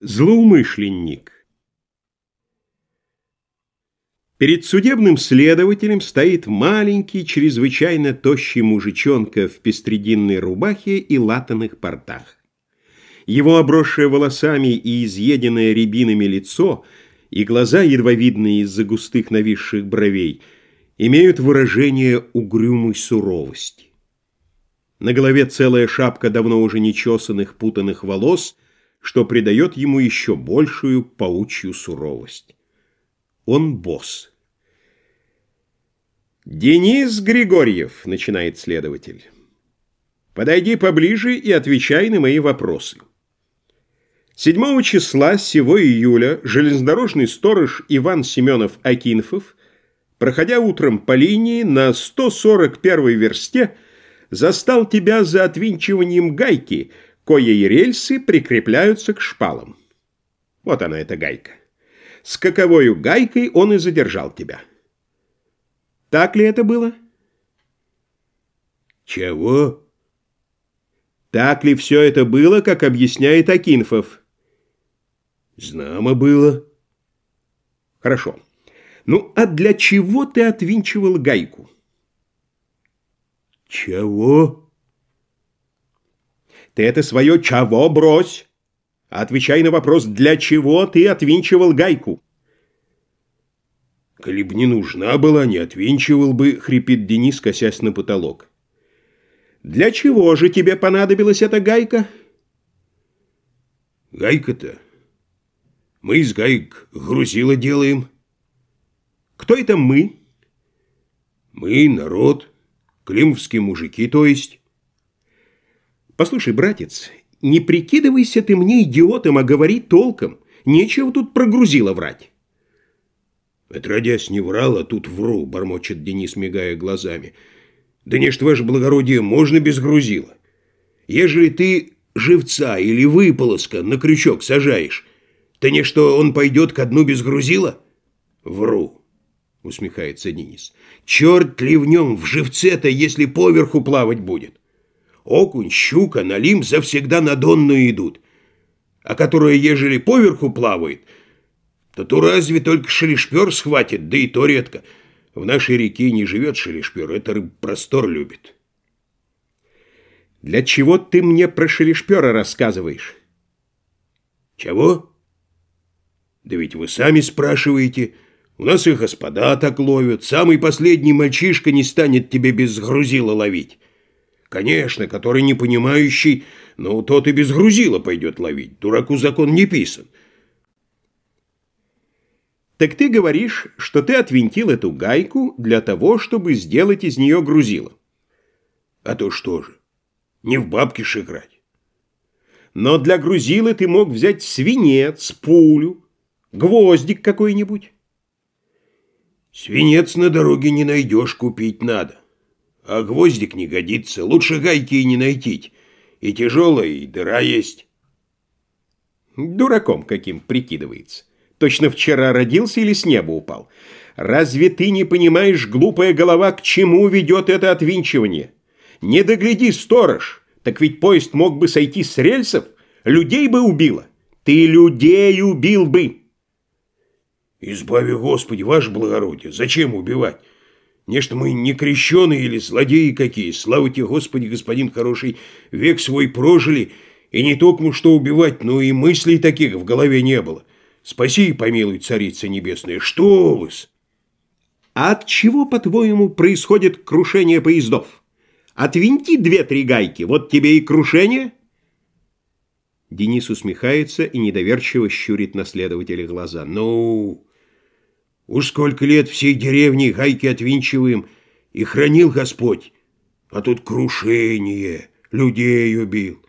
Злоумышленник. Перед судебным следователем стоит маленький, чрезвычайно тощий мужичонка в пестрединной рубахе и латаных портах. Его обросшее волосами и изъеденное рябинами лицо и глаза, едва видные из-за густых нависших бровей, имеют выражение угрюмой суровости. На голове целая шапка давно уже нечесанных путанных волос — что придает ему еще большую паучью суровость. Он босс. «Денис Григорьев», — начинает следователь, — «подойди поближе и отвечай на мои вопросы». 7 числа сего июля железнодорожный сторож Иван Семенов Акинфов, проходя утром по линии на 141 версте, застал тебя за отвинчиванием гайки — коей рельсы прикрепляются к шпалам. Вот она, эта гайка. С каковою гайкой он и задержал тебя. Так ли это было? Чего? Так ли все это было, как объясняет Акинфов? Знамо было. Хорошо. Ну, а для чего ты отвинчивал гайку? Чего? Ты это свое «чего» брось. Отвечай на вопрос, для чего ты отвинчивал гайку? Коли б не нужна была, не отвинчивал бы, хрипит Денис, косясь на потолок. Для чего же тебе понадобилась эта гайка? Гайка-то? Мы из гаек грузила делаем. Кто это мы? Мы, народ, климовские мужики, то есть. Послушай, братец, не прикидывайся ты мне идиотом, а говори толком. Нечего тут прогрузило врать. Отродясь не врал, а тут вру, бормочет Денис, мигая глазами. Да не ж, ваше благородие, можно без грузила. Ежели ты живца или выполоска на крючок сажаешь, то не что он пойдет ко дну без грузила? Вру, усмехается Денис. Черт ли в нем, в живце-то, если поверху плавать будет? Окунь, щука, налим завсегда на донную идут. А которая, ежели поверху плавает, то ту разве только шелешпер схватит, да и то редко. В нашей реке не живет шелешпер, это рыб простор любит. Для чего ты мне про шелешпера рассказываешь? Чего? Да ведь вы сами спрашиваете. У нас и господа так ловят. Самый последний мальчишка не станет тебе без грузила ловить. Конечно, который не понимающий, но тот и без грузила пойдет ловить. Дураку закон не писан. Так ты говоришь, что ты отвинтил эту гайку для того, чтобы сделать из нее грузило. А то что же, не в бабки играть. Но для грузила ты мог взять свинец, пулю, гвоздик какой-нибудь. Свинец на дороге не найдешь, купить надо. А гвоздик не годится, лучше гайки и не найти. И тяжелая, и дыра есть. Дураком каким прикидывается. Точно вчера родился или с неба упал. Разве ты не понимаешь, глупая голова, к чему ведет это отвинчивание? Не догляди, сторож, так ведь поезд мог бы сойти с рельсов, людей бы убило. Ты людей убил бы. Избави, Господи, ваше благородие, зачем убивать? Нечто мы не крещеные или злодеи какие. Слава тебе, Господи, господин хороший, век свой прожили, и не только что убивать, но и мыслей таких в голове не было. Спаси и помилуй, царица небесная, что вы -с? А от чего, по-твоему, происходит крушение поездов? Отвинти две-три гайки, вот тебе и крушение. Денис усмехается и недоверчиво щурит на следователя глаза. Ну... Уж сколько лет всей деревни гайки отвинчиваем, и хранил Господь, а тут крушение, людей убил.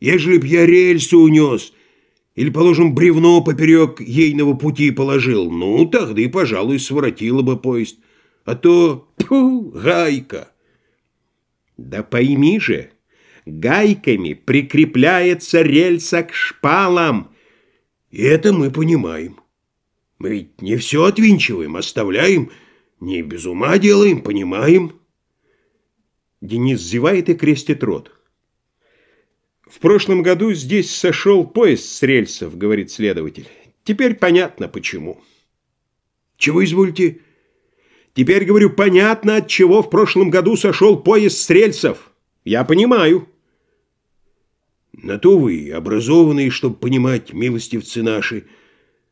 Ежели б я рельсу унес, или, положим, бревно поперек ейного пути положил, ну, тогда и, пожалуй, своротило бы поезд. А то, пу, гайка. Да пойми же, гайками прикрепляется рельса к шпалам. И это мы понимаем. Мы ведь не все отвинчиваем, оставляем, не без ума делаем, понимаем. Денис зевает и крестит рот. В прошлом году здесь сошел поезд с рельсов, говорит следователь. Теперь понятно, почему. Чего извольте? Теперь, говорю, понятно, от чего в прошлом году сошел поезд с рельсов. Я понимаю. На то вы образованные, чтобы понимать, милостивцы наши.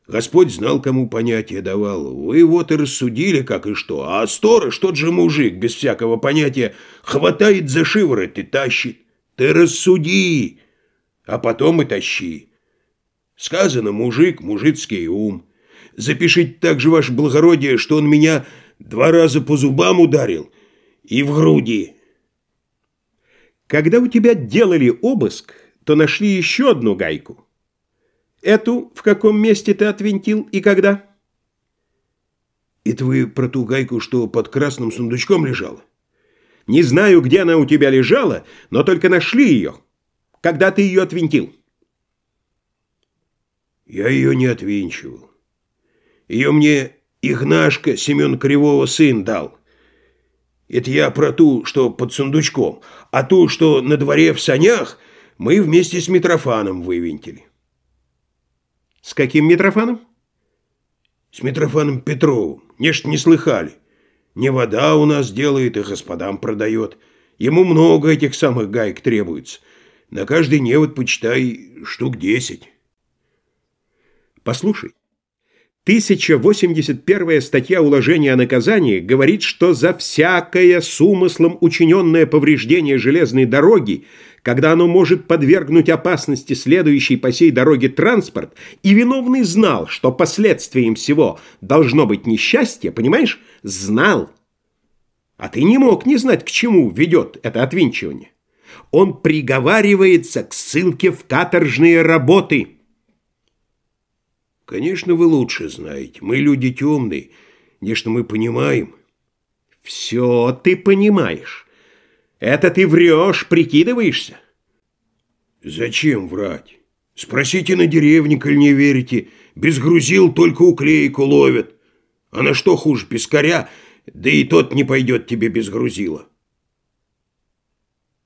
Господь знал, кому понятие давал. Вы вот и рассудили, как и что. А сторож, тот же мужик, без всякого понятия, хватает за шиворот и тащит. Ты рассуди, а потом и тащи. Сказано, мужик, мужицкий ум. Запишите также, ваше благородие, что он меня два раза по зубам ударил и в груди. Когда у тебя делали обыск, то нашли еще одну гайку. Эту в каком месте ты отвинтил и когда? Это вы про ту гайку, что под красным сундучком лежала? Не знаю, где она у тебя лежала, но только нашли ее. Когда ты ее отвинтил? Я ее не отвинчивал. Ее мне Игнашка Семен Кривого сын дал. Это я про ту, что под сундучком. А ту, что на дворе в санях, мы вместе с Митрофаном вывинтили. С каким Митрофаном? С Митрофаном Петровым. Нечто не слыхали. Не вода у нас делает и господам продает. Ему много этих самых гаек требуется. На каждый невод, почитай, штук десять. Послушай, 1081 статья уложения о наказании говорит, что за всякое с умыслом учиненное повреждение железной дороги, когда оно может подвергнуть опасности следующий по сей дороге транспорт, и виновный знал, что последствием всего должно быть несчастье, понимаешь, знал. А ты не мог не знать, к чему ведет это отвинчивание. Он приговаривается к ссылке в каторжные работы. Конечно, вы лучше знаете. Мы люди темные. Конечно, мы понимаем. Все ты понимаешь. Это ты врешь, прикидываешься. Зачем врать? Спросите на деревне, коль не верите. Без грузил только уклейку ловят. А на что хуже пескаря, да и тот не пойдет тебе без грузила.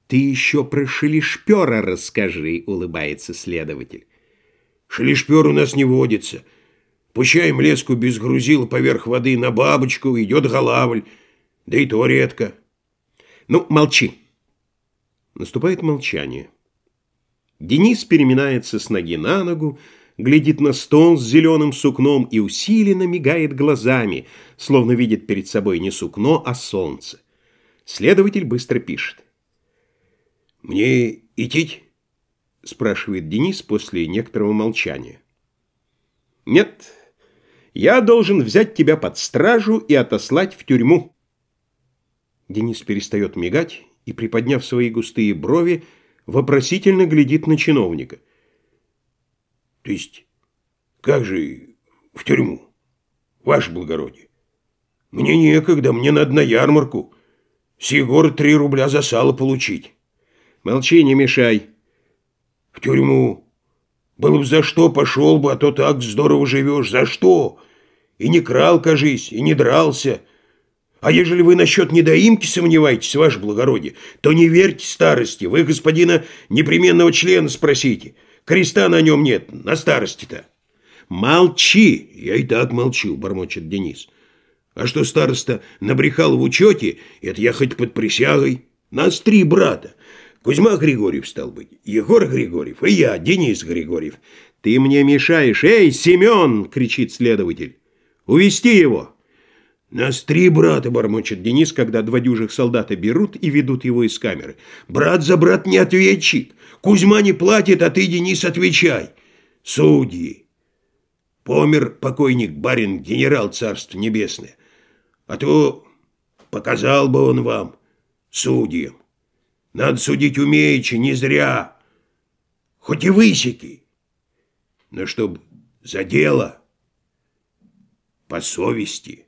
Ты еще про шелешпера расскажи, улыбается следователь. Шелешпер у нас не водится. Пущаем леску без грузила поверх воды на бабочку, идет голавль, да и то редко. Ну, молчи. Наступает молчание. Денис переминается с ноги на ногу, глядит на стол с зеленым сукном и усиленно мигает глазами, словно видит перед собой не сукно, а солнце. Следователь быстро пишет. «Мне идти?» – спрашивает Денис после некоторого молчания. «Нет, я должен взять тебя под стражу и отослать в тюрьму». Денис перестает мигать и, приподняв свои густые брови, вопросительно глядит на чиновника. То есть, как же в тюрьму, ваше благородие? Мне некогда, мне надо на ярмарку. С Егора три рубля за сало получить. Молчи, не мешай. В тюрьму. Было бы за что, пошел бы, а то так здорово живешь. За что? И не крал, кажись, и не дрался. А ежели вы насчет недоимки сомневаетесь, ваше благородие, то не верьте старости. Вы господина непременного члена спросите. Креста на нем нет, на старости-то. Молчи! Я и так молчу, бормочет Денис. А что староста набрехал в учете, это я хоть под присягой. Нас три брата. Кузьма Григорьев стал быть, Егор Григорьев и я, Денис Григорьев. Ты мне мешаешь. Эй, Семен! кричит следователь. Увести его! «Нас три брата», – бормочет Денис, когда два дюжих солдата берут и ведут его из камеры. «Брат за брат не ответчик. Кузьма не платит, а ты, Денис, отвечай. Судьи. Помер покойник барин генерал царства небесное. А то показал бы он вам, судьям. Надо судить умеючи, не зря. Хоть и высеки. Но чтоб за дело, по совести».